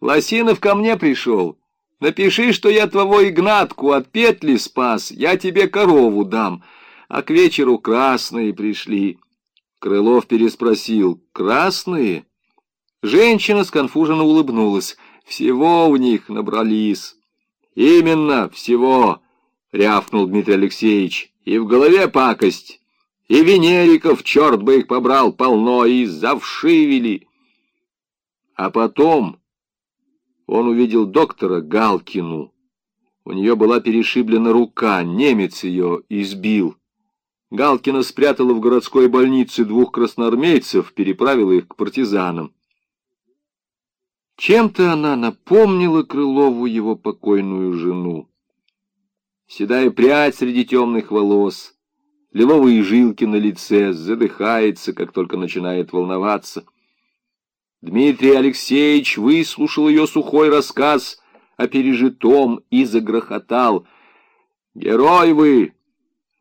Лосинов ко мне пришел. Напиши, что я твоего Игнатку от петли спас, я тебе корову дам. А к вечеру красные пришли. Крылов переспросил. Красные? Женщина сконфуженно улыбнулась. Всего у них набрались. Именно, всего, рявкнул Дмитрий Алексеевич. И в голове пакость. И венериков, черт бы их побрал, полно, и завшивели. А потом он увидел доктора Галкину. У нее была перешиблена рука, немец ее избил. Галкина спрятала в городской больнице двух красноармейцев, переправила их к партизанам. Чем-то она напомнила Крылову его покойную жену. Седая прядь среди темных волос, лиловые жилки на лице, задыхается, как только начинает волноваться — Дмитрий Алексеевич выслушал ее сухой рассказ о пережитом и загрохотал. «Герой вы!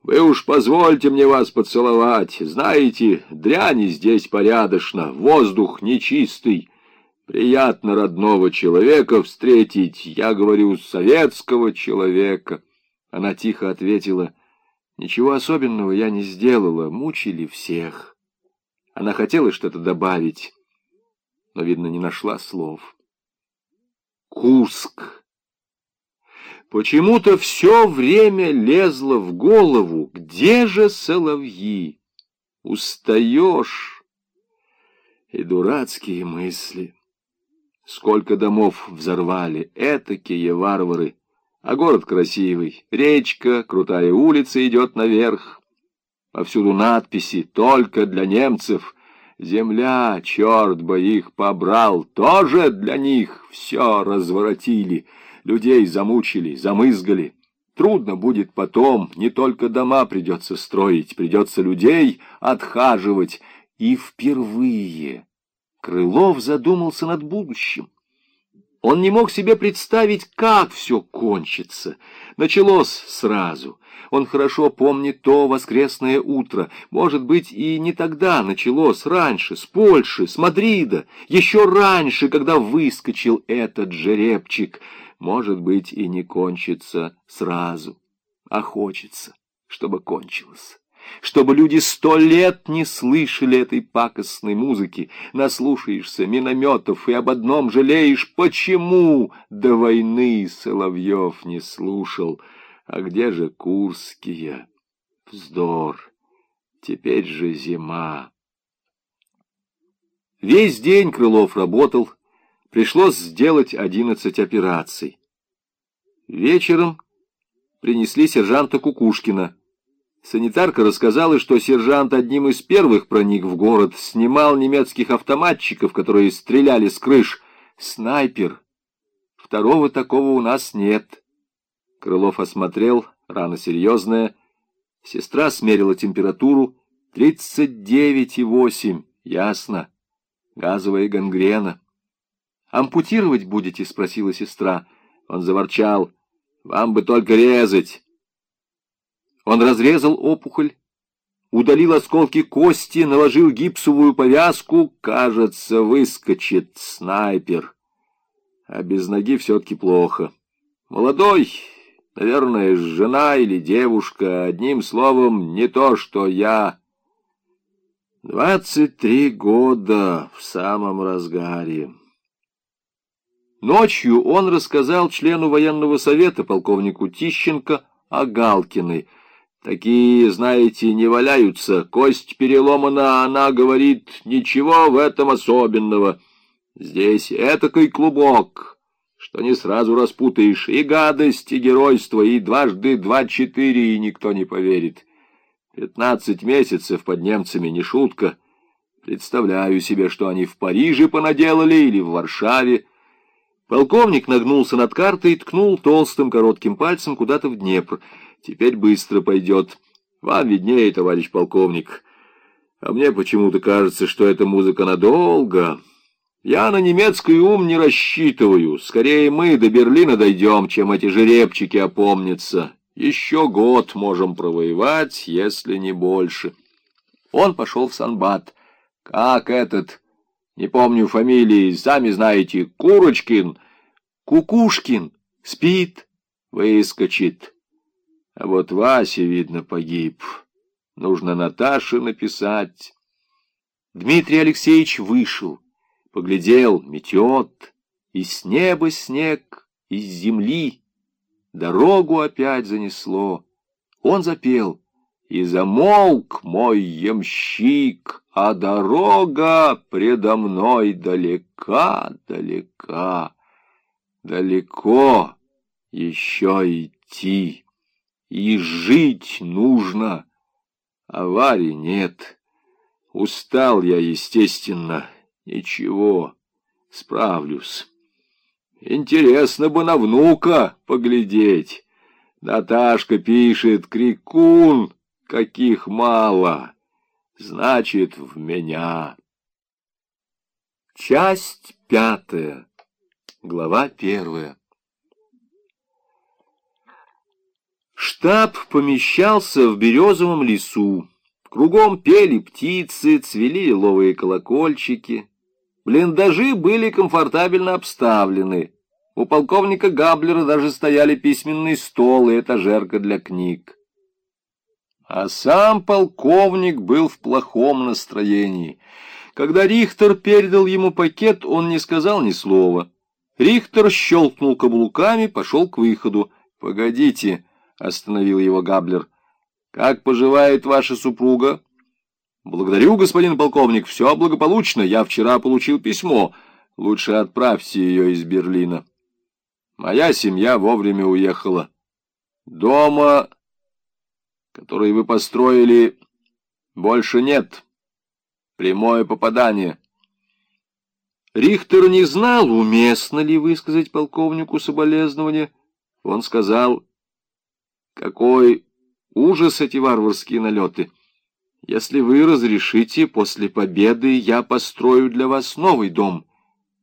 Вы уж позвольте мне вас поцеловать. Знаете, дряни здесь порядочно, воздух нечистый. Приятно родного человека встретить, я говорю, советского человека». Она тихо ответила, «Ничего особенного я не сделала, мучили всех». Она хотела что-то добавить но, видно, не нашла слов. Курск. Почему-то все время лезло в голову, где же соловьи? Устаешь. И дурацкие мысли. Сколько домов взорвали, этакие варвары. А город красивый, речка, крутая улица идет наверх. Повсюду надписи «Только для немцев», Земля, черт бы их побрал, тоже для них все разворотили, людей замучили, замызгали. Трудно будет потом, не только дома придется строить, придется людей отхаживать. И впервые Крылов задумался над будущим. Он не мог себе представить, как все кончится. Началось сразу. Он хорошо помнит то воскресное утро. Может быть, и не тогда началось, раньше, с Польши, с Мадрида, еще раньше, когда выскочил этот жеребчик. Может быть, и не кончится сразу, а хочется, чтобы кончилось чтобы люди сто лет не слышали этой пакостной музыки. Наслушаешься минометов и об одном жалеешь, почему до войны Соловьев не слушал. А где же Курские? Вздор. Теперь же зима. Весь день Крылов работал. Пришлось сделать одиннадцать операций. Вечером принесли сержанта Кукушкина. Санитарка рассказала, что сержант одним из первых проник в город, снимал немецких автоматчиков, которые стреляли с крыш. Снайпер. Второго такого у нас нет. Крылов осмотрел, рана серьезная. Сестра смерила температуру. Тридцать девять и восемь. Ясно. Газовая гангрена. «Ампутировать будете?» — спросила сестра. Он заворчал. «Вам бы только резать». Он разрезал опухоль, удалил осколки кости, наложил гипсовую повязку. Кажется, выскочит снайпер. А без ноги все-таки плохо. Молодой, наверное, жена или девушка, одним словом, не то, что я. Двадцать три года в самом разгаре. Ночью он рассказал члену военного совета, полковнику Тищенко, о Галкиной — Такие, знаете, не валяются. Кость переломана, она говорит, ничего в этом особенного. Здесь этакой клубок, что не сразу распутаешь и гадость, и геройство, и дважды два-четыре, и никто не поверит. Пятнадцать месяцев под немцами не шутка. Представляю себе, что они в Париже понаделали или в Варшаве. Полковник нагнулся над картой и ткнул толстым коротким пальцем куда-то в Днепр — Теперь быстро пойдет. Вам виднее, товарищ полковник. А мне почему-то кажется, что эта музыка надолго. Я на немецкий ум не рассчитываю. Скорее мы до Берлина дойдем, чем эти жеребчики опомнятся. Еще год можем провоевать, если не больше. Он пошел в Санбат. Как этот Не помню фамилии, сами знаете, Курочкин, Кукушкин, спит, выскочит. А вот Вася, видно, погиб. Нужно Наташе написать. Дмитрий Алексеевич вышел, поглядел, метет, и с неба снег, из земли. Дорогу опять занесло. Он запел, и замолк мой ямщик, а дорога предо мной далека, далека, далеко еще идти, и жить нужно, аварий нет. Устал я, естественно, ничего, справлюсь. Интересно бы на внука поглядеть. Наташка пишет, крикун, каких мало значит в меня. Часть пятая, глава первая. Штаб помещался в березовом лесу. Кругом пели птицы, цвели лиловые колокольчики. Блиндажи были комфортабельно обставлены. У полковника Габлера даже стояли письменный стол и этажерка для книг. А сам полковник был в плохом настроении. Когда Рихтер передал ему пакет, он не сказал ни слова. Рихтер щелкнул каблуками, пошел к выходу. «Погодите», — остановил его Габлер. «Как поживает ваша супруга?» «Благодарю, господин полковник, все благополучно. Я вчера получил письмо. Лучше отправьте ее из Берлина». «Моя семья вовремя уехала. Дома который вы построили, больше нет. Прямое попадание. Рихтер не знал, уместно ли высказать полковнику соболезнования. Он сказал, какой ужас эти варварские налеты. Если вы разрешите, после победы я построю для вас новый дом.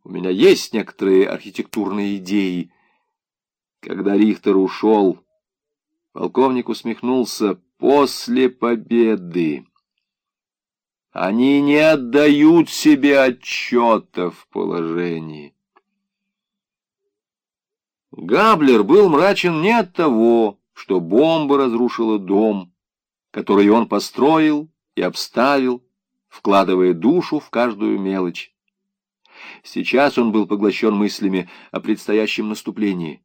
У меня есть некоторые архитектурные идеи. Когда Рихтер ушел, Полковник усмехнулся. «После победы они не отдают себе отчета в положении». Габлер был мрачен не от того, что бомба разрушила дом, который он построил и обставил, вкладывая душу в каждую мелочь. Сейчас он был поглощен мыслями о предстоящем наступлении.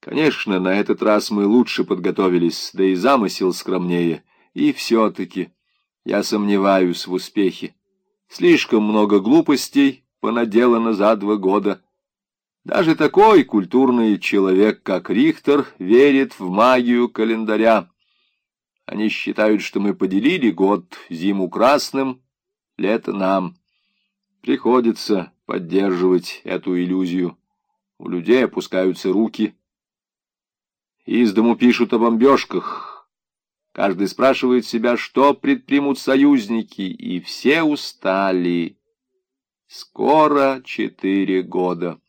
Конечно, на этот раз мы лучше подготовились, да и замысел скромнее. И все-таки я сомневаюсь в успехе. Слишком много глупостей понаделано за два года. Даже такой культурный человек, как Рихтер, верит в магию календаря. Они считают, что мы поделили год, зиму красным, лето нам. Приходится поддерживать эту иллюзию. У людей опускаются руки — из дому пишут о бомбежках. Каждый спрашивает себя, что предпримут союзники, и все устали. Скоро четыре года.